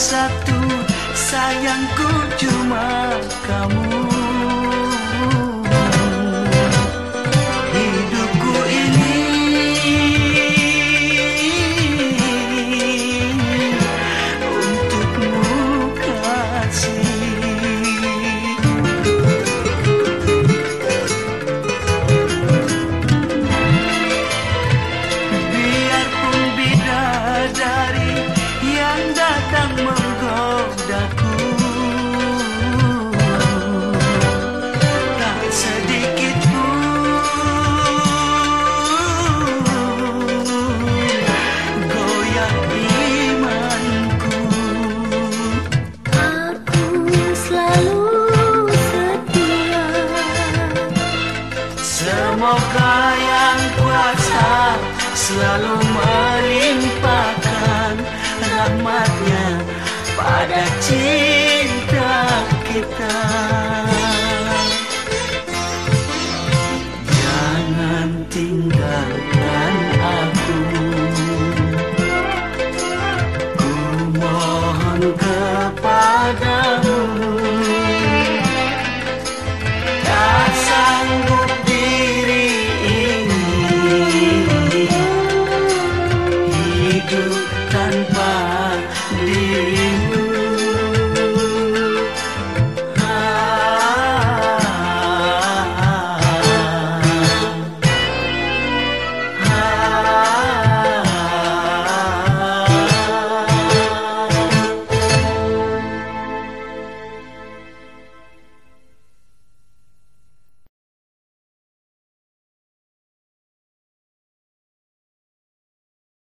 satu Sayangku cuma kamu la lo.